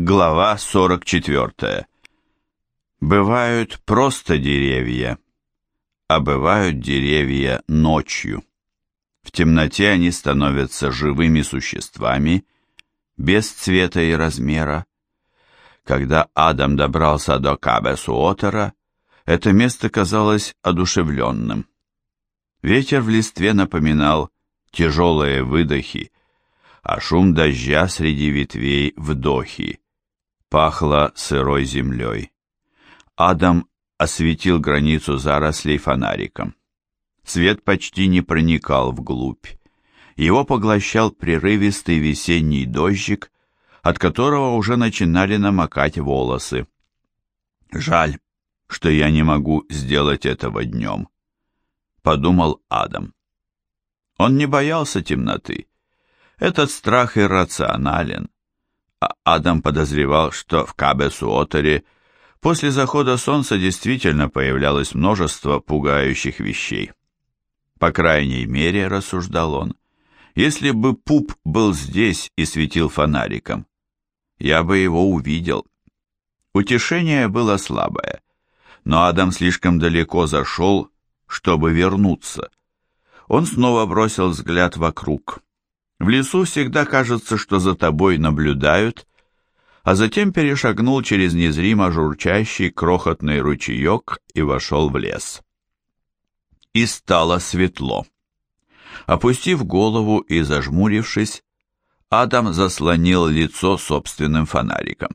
Глава 44. Бывают просто деревья, а бывают деревья ночью. В темноте они становятся живыми существами, без цвета и размера. Когда Адам добрался до Кабесуотера, это место казалось одушевленным. Ветер в листве напоминал тяжелые выдохи, а шум дождя среди ветвей вдохи пахло сырой землей. Адам осветил границу зарослей фонариком. Свет почти не проникал вглубь. Его поглощал прерывистый весенний дождик, от которого уже начинали намокать волосы. «Жаль, что я не могу сделать этого днем», — подумал Адам. Он не боялся темноты. Этот страх иррационален а Адам подозревал, что в Кабесуотере после захода солнца действительно появлялось множество пугающих вещей. По крайней мере, рассуждал он, если бы Пуп был здесь и светил фонариком, я бы его увидел. Утешение было слабое, но Адам слишком далеко зашел, чтобы вернуться. Он снова бросил взгляд вокруг. В лесу всегда кажется, что за тобой наблюдают, а затем перешагнул через незримо журчащий крохотный ручеек и вошел в лес. И стало светло. Опустив голову и зажмурившись, Адам заслонил лицо собственным фонариком.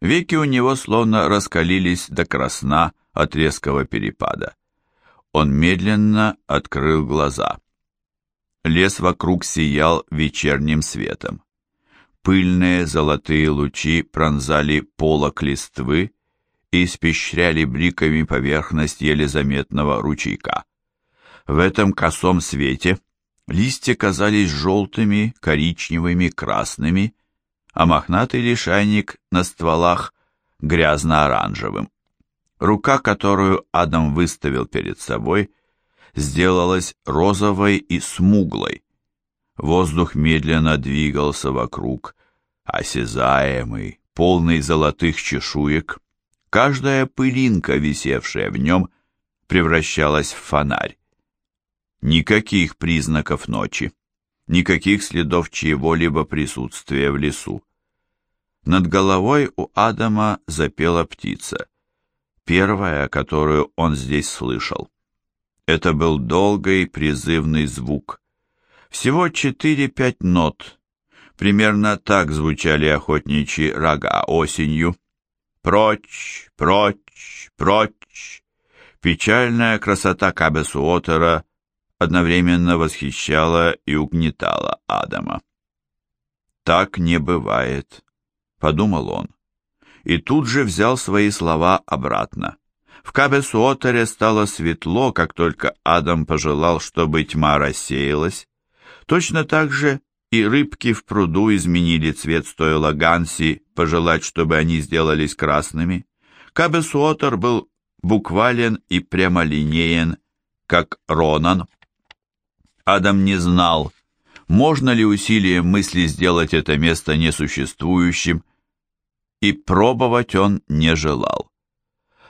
Веки у него словно раскалились до красна от резкого перепада. Он медленно открыл глаза. Лес вокруг сиял вечерним светом. Пыльные золотые лучи пронзали полок листвы и испещряли бликами поверхность еле заметного ручейка. В этом косом свете листья казались желтыми, коричневыми, красными, а мохнатый лишайник на стволах грязно-оранжевым. Рука, которую Адам выставил перед собой, сделалась розовой и смуглой. Воздух медленно двигался вокруг, осязаемый, полный золотых чешуек. Каждая пылинка, висевшая в нем, превращалась в фонарь. Никаких признаков ночи, никаких следов чьего-либо присутствия в лесу. Над головой у Адама запела птица, первая, которую он здесь слышал. Это был долгий призывный звук. Всего четыре-пять нот. Примерно так звучали охотничьи рога осенью. Прочь, прочь, прочь. Печальная красота Кабесуотера одновременно восхищала и угнетала Адама. «Так не бывает», — подумал он. И тут же взял свои слова обратно. В Кабесуотере стало светло, как только Адам пожелал, чтобы тьма рассеялась. Точно так же и рыбки в пруду изменили цвет, стоило Ганси пожелать, чтобы они сделались красными. Кабесуотер был буквален и прямолинеен, как Ронан. Адам не знал, можно ли усилием мысли сделать это место несуществующим, и пробовать он не желал.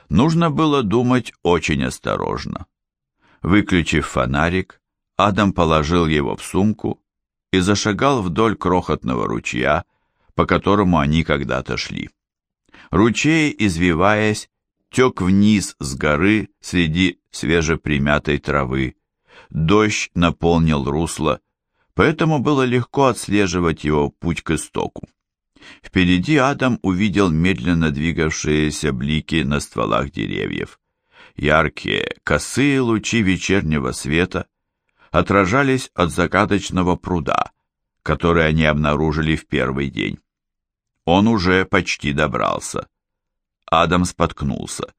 Нужно было думать очень осторожно. Выключив фонарик, Адам положил его в сумку и зашагал вдоль крохотного ручья, по которому они когда-то шли. Ручей, извиваясь, тек вниз с горы среди свежепримятой травы. Дождь наполнил русло, поэтому было легко отслеживать его путь к истоку. Впереди Адам увидел медленно двигавшиеся блики на стволах деревьев. Яркие, косые лучи вечернего света отражались от загадочного пруда, который они обнаружили в первый день. Он уже почти добрался. Адам споткнулся.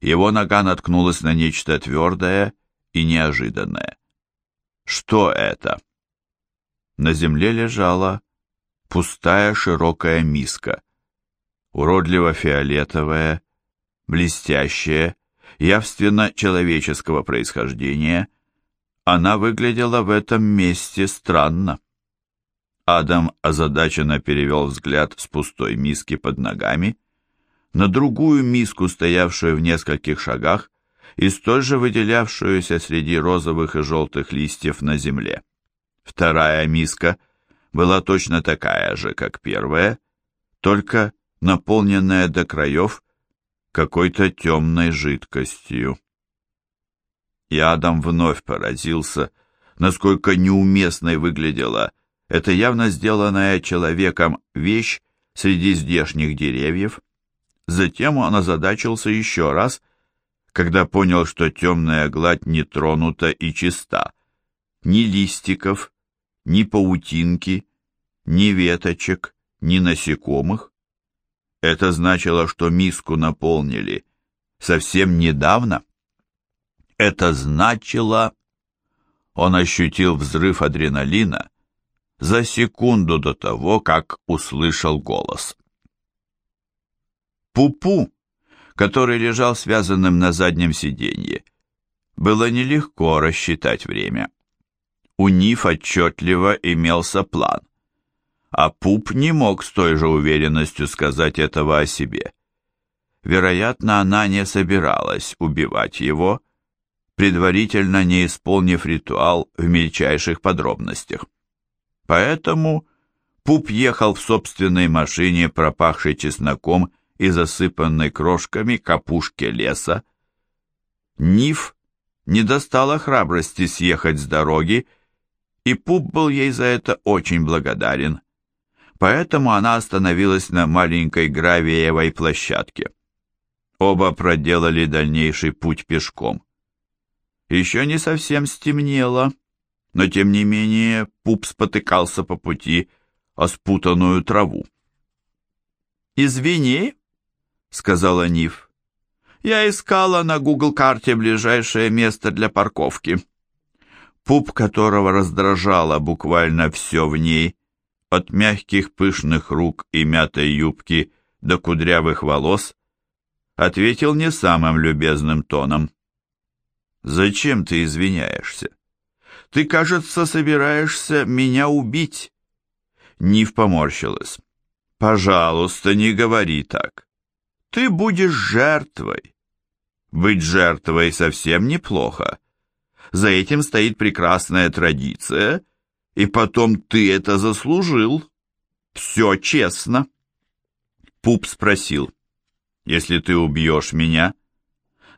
Его нога наткнулась на нечто твердое и неожиданное. Что это? На земле лежала пустая широкая миска. Уродливо-фиолетовая, блестящая, явственно человеческого происхождения, она выглядела в этом месте странно. Адам озадаченно перевел взгляд с пустой миски под ногами на другую миску, стоявшую в нескольких шагах, и столь же выделявшуюся среди розовых и желтых листьев на земле. Вторая миска была точно такая же, как первая, только наполненная до краев какой-то темной жидкостью. И Адам вновь поразился, насколько неуместной выглядела эта явно сделанная человеком вещь среди здешних деревьев. Затем он озадачился еще раз, когда понял, что темная гладь не тронута и чиста. Ни листиков, ни паутинки, ни веточек, ни насекомых. Это значило, что миску наполнили совсем недавно. Это значило... Он ощутил взрыв адреналина за секунду до того, как услышал голос. Пупу, который лежал связанным на заднем сиденье, было нелегко рассчитать время. У Ниф отчетливо имелся план а Пуп не мог с той же уверенностью сказать этого о себе. Вероятно, она не собиралась убивать его, предварительно не исполнив ритуал в мельчайших подробностях. Поэтому Пуп ехал в собственной машине, пропахшей чесноком и засыпанной крошками капушки леса. Ниф не достала храбрости съехать с дороги, и Пуп был ей за это очень благодарен поэтому она остановилась на маленькой гравиевой площадке. Оба проделали дальнейший путь пешком. Еще не совсем стемнело, но тем не менее пуп спотыкался по пути о спутанную траву. «Извини», — сказала Ниф, — «я искала на Google-карте ближайшее место для парковки». Пуп, которого раздражало буквально все в ней, от мягких пышных рук и мятой юбки до кудрявых волос, ответил не самым любезным тоном. «Зачем ты извиняешься? Ты, кажется, собираешься меня убить». Нив поморщилась. «Пожалуйста, не говори так. Ты будешь жертвой. Быть жертвой совсем неплохо. За этим стоит прекрасная традиция, и потом ты это заслужил. Все честно. Пуп спросил, если ты убьешь меня,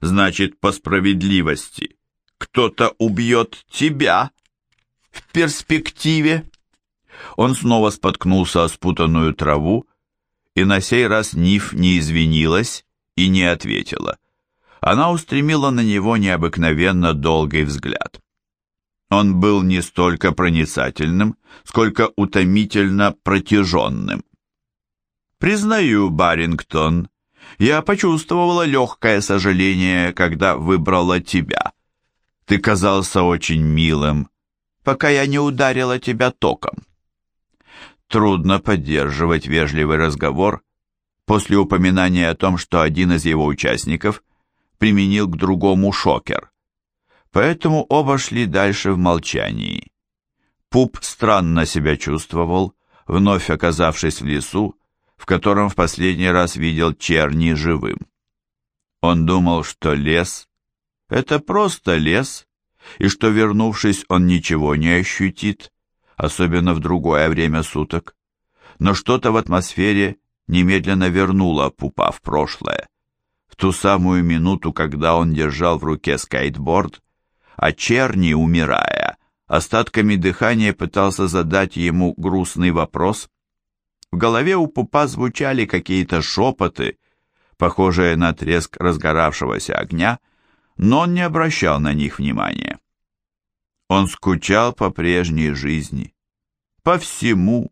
значит, по справедливости, кто-то убьет тебя в перспективе. Он снова споткнулся о спутанную траву, и на сей раз Ниф не извинилась и не ответила. Она устремила на него необыкновенно долгий взгляд. Он был не столько проницательным, сколько утомительно протяженным. «Признаю, Барингтон, я почувствовала легкое сожаление, когда выбрала тебя. Ты казался очень милым, пока я не ударила тебя током». Трудно поддерживать вежливый разговор после упоминания о том, что один из его участников применил к другому шокер. Поэтому оба шли дальше в молчании. Пуп странно себя чувствовал, вновь оказавшись в лесу, в котором в последний раз видел черни живым. Он думал, что лес — это просто лес, и что, вернувшись, он ничего не ощутит, особенно в другое время суток. Но что-то в атмосфере немедленно вернуло Пупа в прошлое. Ту самую минуту, когда он держал в руке скейтборд, а Черни, умирая, остатками дыхания пытался задать ему грустный вопрос. В голове у пупа звучали какие-то шепоты, похожие на треск разгоравшегося огня, но он не обращал на них внимания. Он скучал по прежней жизни, по всему,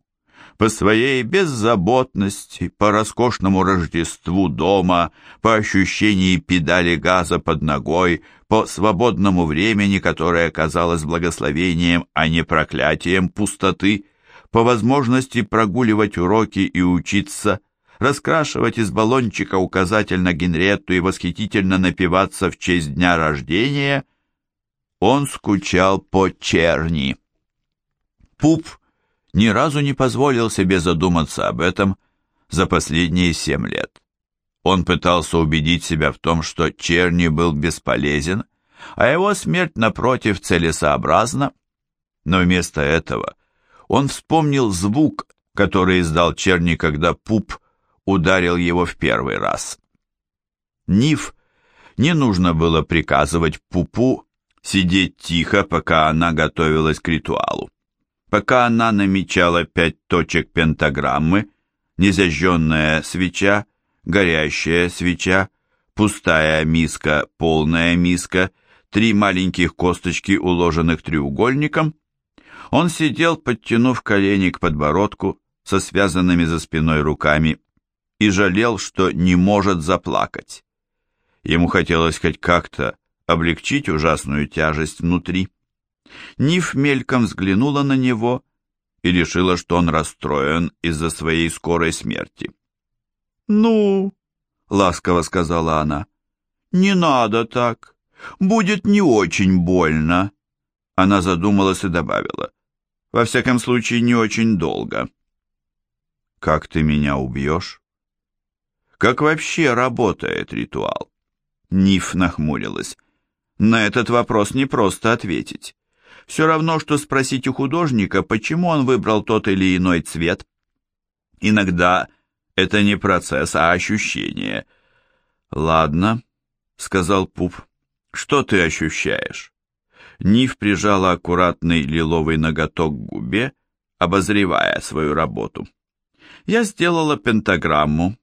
по своей беззаботности, по роскошному Рождеству дома, по ощущению педали газа под ногой, по свободному времени, которое казалось благословением, а не проклятием пустоты, по возможности прогуливать уроки и учиться, раскрашивать из баллончика указатель на Генретту и восхитительно напиваться в честь дня рождения, он скучал по черни. Пуп ни разу не позволил себе задуматься об этом за последние семь лет. Он пытался убедить себя в том, что Черни был бесполезен, а его смерть, напротив, целесообразна, но вместо этого он вспомнил звук, который издал Черни, когда Пуп ударил его в первый раз. Ниф не нужно было приказывать Пупу сидеть тихо, пока она готовилась к ритуалу. Пока она намечала пять точек пентаграммы, незажженная свеча, горящая свеча, пустая миска, полная миска, три маленьких косточки, уложенных треугольником, он сидел, подтянув колени к подбородку, со связанными за спиной руками, и жалел, что не может заплакать. Ему хотелось хоть как-то облегчить ужасную тяжесть внутри. Ниф мельком взглянула на него и решила, что он расстроен из-за своей скорой смерти. «Ну», — ласково сказала она, — «не надо так. Будет не очень больно». Она задумалась и добавила, «Во всяком случае, не очень долго». «Как ты меня убьешь?» «Как вообще работает ритуал?» Ниф нахмурилась. На этот вопрос не просто ответить. Все равно, что спросить у художника, почему он выбрал тот или иной цвет. Иногда это не процесс, а ощущение. «Ладно», — сказал Пуп, — «что ты ощущаешь?» Ниф прижала аккуратный лиловый ноготок к губе, обозревая свою работу. «Я сделала пентаграмму.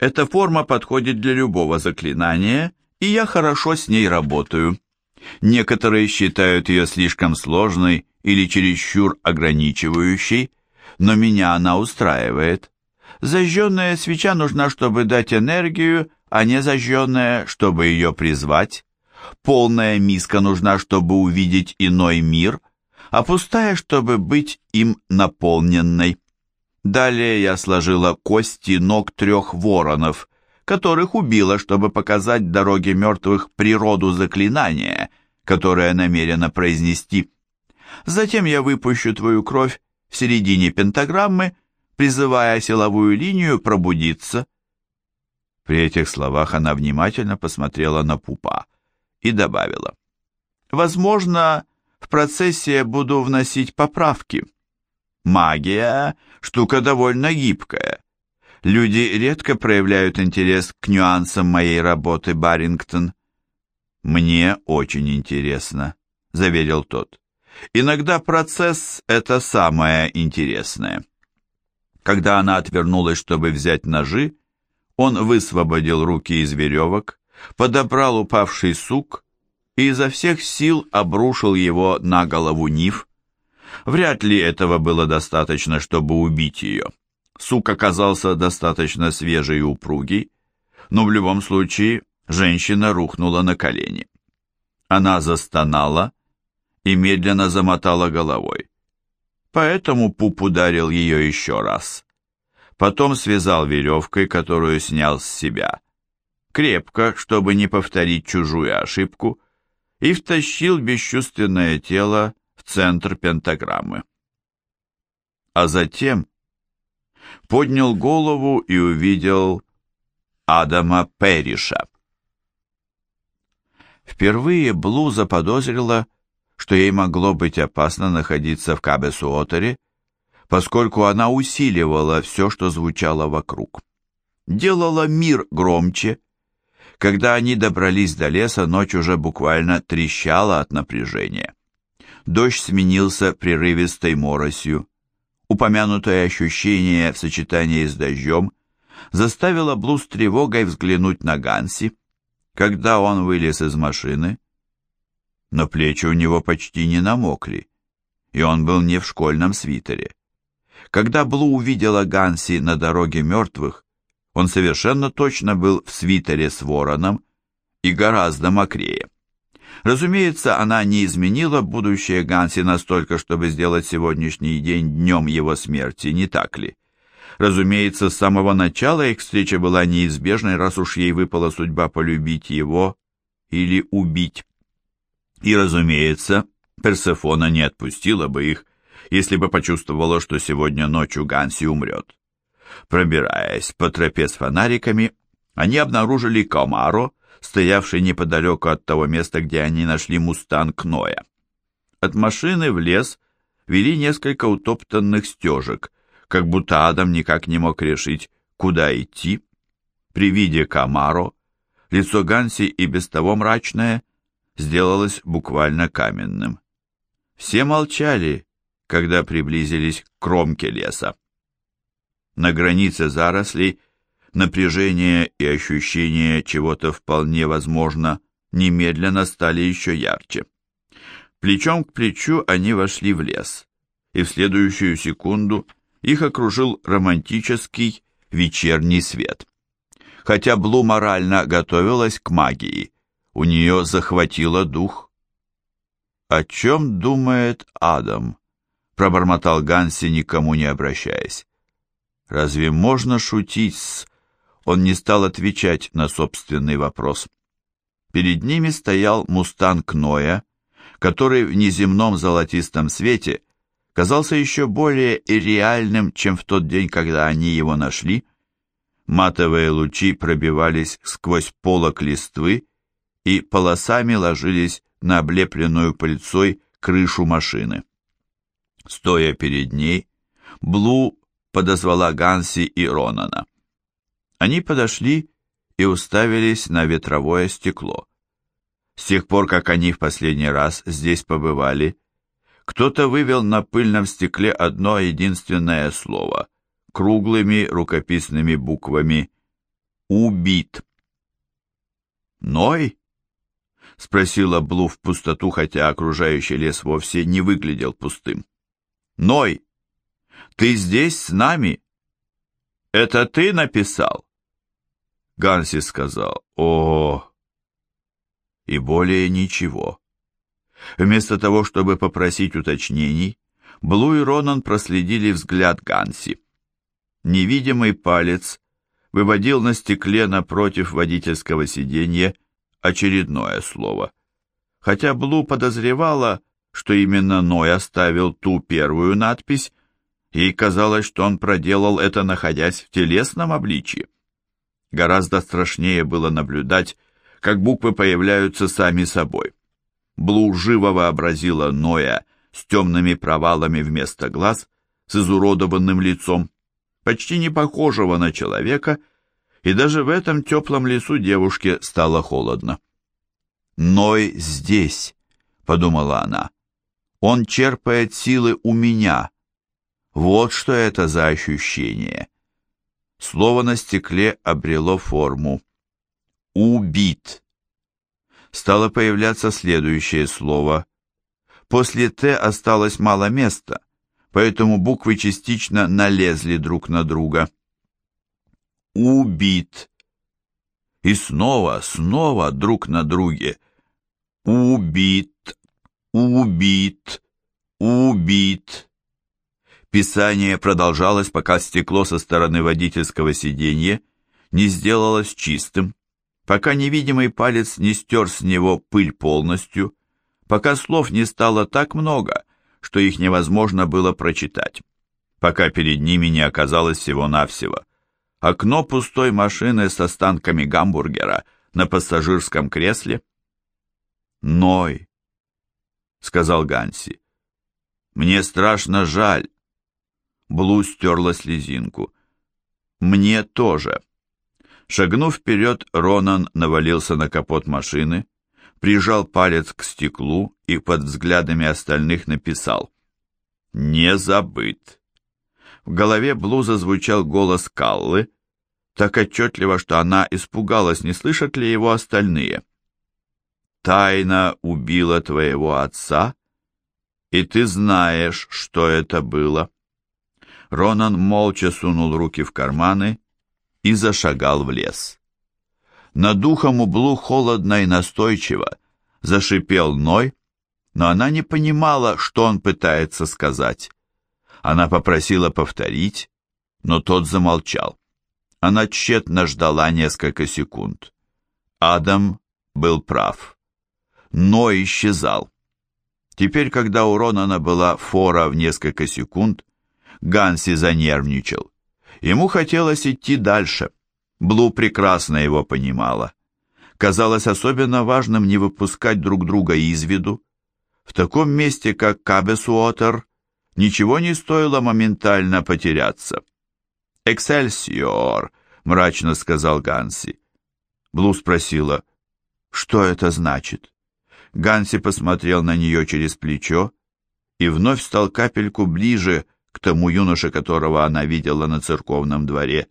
Эта форма подходит для любого заклинания, и я хорошо с ней работаю. Некоторые считают ее слишком сложной или чересчур ограничивающей, но меня она устраивает. Зажженная свеча нужна, чтобы дать энергию, а не зажженная, чтобы ее призвать. Полная миска нужна, чтобы увидеть иной мир, а пустая, чтобы быть им наполненной. Далее я сложила кости ног трех воронов, которых убила, чтобы показать дороге мертвых природу заклинания, которое намерена произнести. Затем я выпущу твою кровь в середине пентаграммы, призывая силовую линию пробудиться. При этих словах она внимательно посмотрела на пупа и добавила. «Возможно, в процессе буду вносить поправки. Магия — штука довольно гибкая, Люди редко проявляют интерес к нюансам моей работы, Барингтон. Мне очень интересно, заверил тот. Иногда процесс — это самое интересное. Когда она отвернулась, чтобы взять ножи, он высвободил руки из веревок, подобрал упавший сук и изо всех сил обрушил его на голову Нив. Вряд ли этого было достаточно, чтобы убить ее. Сук оказался достаточно свежий и упругий, но в любом случае женщина рухнула на колени. Она застонала и медленно замотала головой. Поэтому Пуп ударил ее еще раз. Потом связал веревкой, которую снял с себя. Крепко, чтобы не повторить чужую ошибку, и втащил бесчувственное тело в центр пентаграммы. А затем поднял голову и увидел Адама Перриша. Впервые Блу заподозрила, что ей могло быть опасно находиться в Кабесуотере, поскольку она усиливала все, что звучало вокруг. Делала мир громче. Когда они добрались до леса, ночь уже буквально трещала от напряжения. Дождь сменился прерывистой моросью. Упомянутое ощущение в сочетании с дождем заставило Блу с тревогой взглянуть на Ганси, когда он вылез из машины. Но плечи у него почти не намокли, и он был не в школьном свитере. Когда Блу увидела Ганси на дороге мертвых, он совершенно точно был в свитере с вороном и гораздо мокрее. Разумеется, она не изменила будущее Ганси настолько, чтобы сделать сегодняшний день днем его смерти, не так ли? Разумеется, с самого начала их встреча была неизбежной, раз уж ей выпала судьба полюбить его или убить. И, разумеется, Персефона не отпустила бы их, если бы почувствовала, что сегодня ночью Ганси умрет. Пробираясь по тропе с фонариками, они обнаружили Комаро, стоявший неподалеку от того места, где они нашли мустанг Ноя. От машины в лес вели несколько утоптанных стежек, как будто Адам никак не мог решить, куда идти. При виде Камаро лицо Ганси и без того мрачное сделалось буквально каменным. Все молчали, когда приблизились к кромке леса. На границе зарослей напряжение и ощущение чего-то вполне возможно немедленно стали еще ярче. Плечом к плечу они вошли в лес, и в следующую секунду их окружил романтический вечерний свет. Хотя Блу морально готовилась к магии, у нее захватило дух. «О чем думает Адам?» — пробормотал Ганси, никому не обращаясь. «Разве можно шутить с...» Он не стал отвечать на собственный вопрос. Перед ними стоял мустанг Ноя, который в неземном золотистом свете казался еще более реальным, чем в тот день, когда они его нашли. Матовые лучи пробивались сквозь полок листвы и полосами ложились на облепленную пыльцой крышу машины. Стоя перед ней, Блу подозвала Ганси и Ронана. Они подошли и уставились на ветровое стекло. С тех пор, как они в последний раз здесь побывали, кто-то вывел на пыльном стекле одно единственное слово, круглыми рукописными буквами «Убит». «Ной?» — спросила Блу в пустоту, хотя окружающий лес вовсе не выглядел пустым. «Ной, ты здесь с нами?» «Это ты написал?» Ганси сказал «О, и более ничего. Вместо того, чтобы попросить уточнений, Блу и Ронан проследили взгляд Ганси. Невидимый палец выводил на стекле напротив водительского сиденья очередное слово. Хотя Блу подозревала, что именно Ной оставил ту первую надпись, ей казалось, что он проделал это, находясь в телесном обличье. Гораздо страшнее было наблюдать, как буквы появляются сами собой. Блу живо вообразила Ноя с темными провалами вместо глаз, с изуродованным лицом, почти не похожего на человека, и даже в этом теплом лесу девушке стало холодно. «Ной здесь», — подумала она. «Он черпает силы у меня. Вот что это за ощущение». Слово на стекле обрело форму убит. Стало появляться следующее слово. После «т» осталось мало места, поэтому буквы частично налезли друг на друга. Убит. И снова, снова друг на друге. Убит, убит, убит. Писание продолжалось, пока стекло со стороны водительского сиденья не сделалось чистым пока невидимый палец не стер с него пыль полностью, пока слов не стало так много, что их невозможно было прочитать, пока перед ними не оказалось всего-навсего окно пустой машины с останками гамбургера на пассажирском кресле. «Ной», — сказал Ганси, — «мне страшно жаль». Блу стерла слезинку. «Мне тоже». Шагнув вперед, Ронан навалился на капот машины, прижал палец к стеклу и под взглядами остальных написал «Не забыт». В голове Блу зазвучал голос Каллы, так отчетливо, что она испугалась, не слышат ли его остальные. «Тайна убила твоего отца, и ты знаешь, что это было». Ронан молча сунул руки в карманы и зашагал в лес. Над духом углу холодно и настойчиво зашипел Ной, но она не понимала, что он пытается сказать. Она попросила повторить, но тот замолчал. Она тщетно ждала несколько секунд. Адам был прав. Ной исчезал. Теперь, когда у Ронана была фора в несколько секунд, Ганси занервничал. Ему хотелось идти дальше. Блу прекрасно его понимала. Казалось особенно важным не выпускать друг друга из виду. В таком месте, как Кабесуотер, ничего не стоило моментально потеряться. «Эксельсиор», — мрачно сказал Ганси. Блу спросила, что это значит? Ганси посмотрел на нее через плечо и вновь стал капельку ближе к тому юноше, которого она видела на церковном дворе.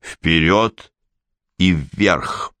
Вперед и вверх!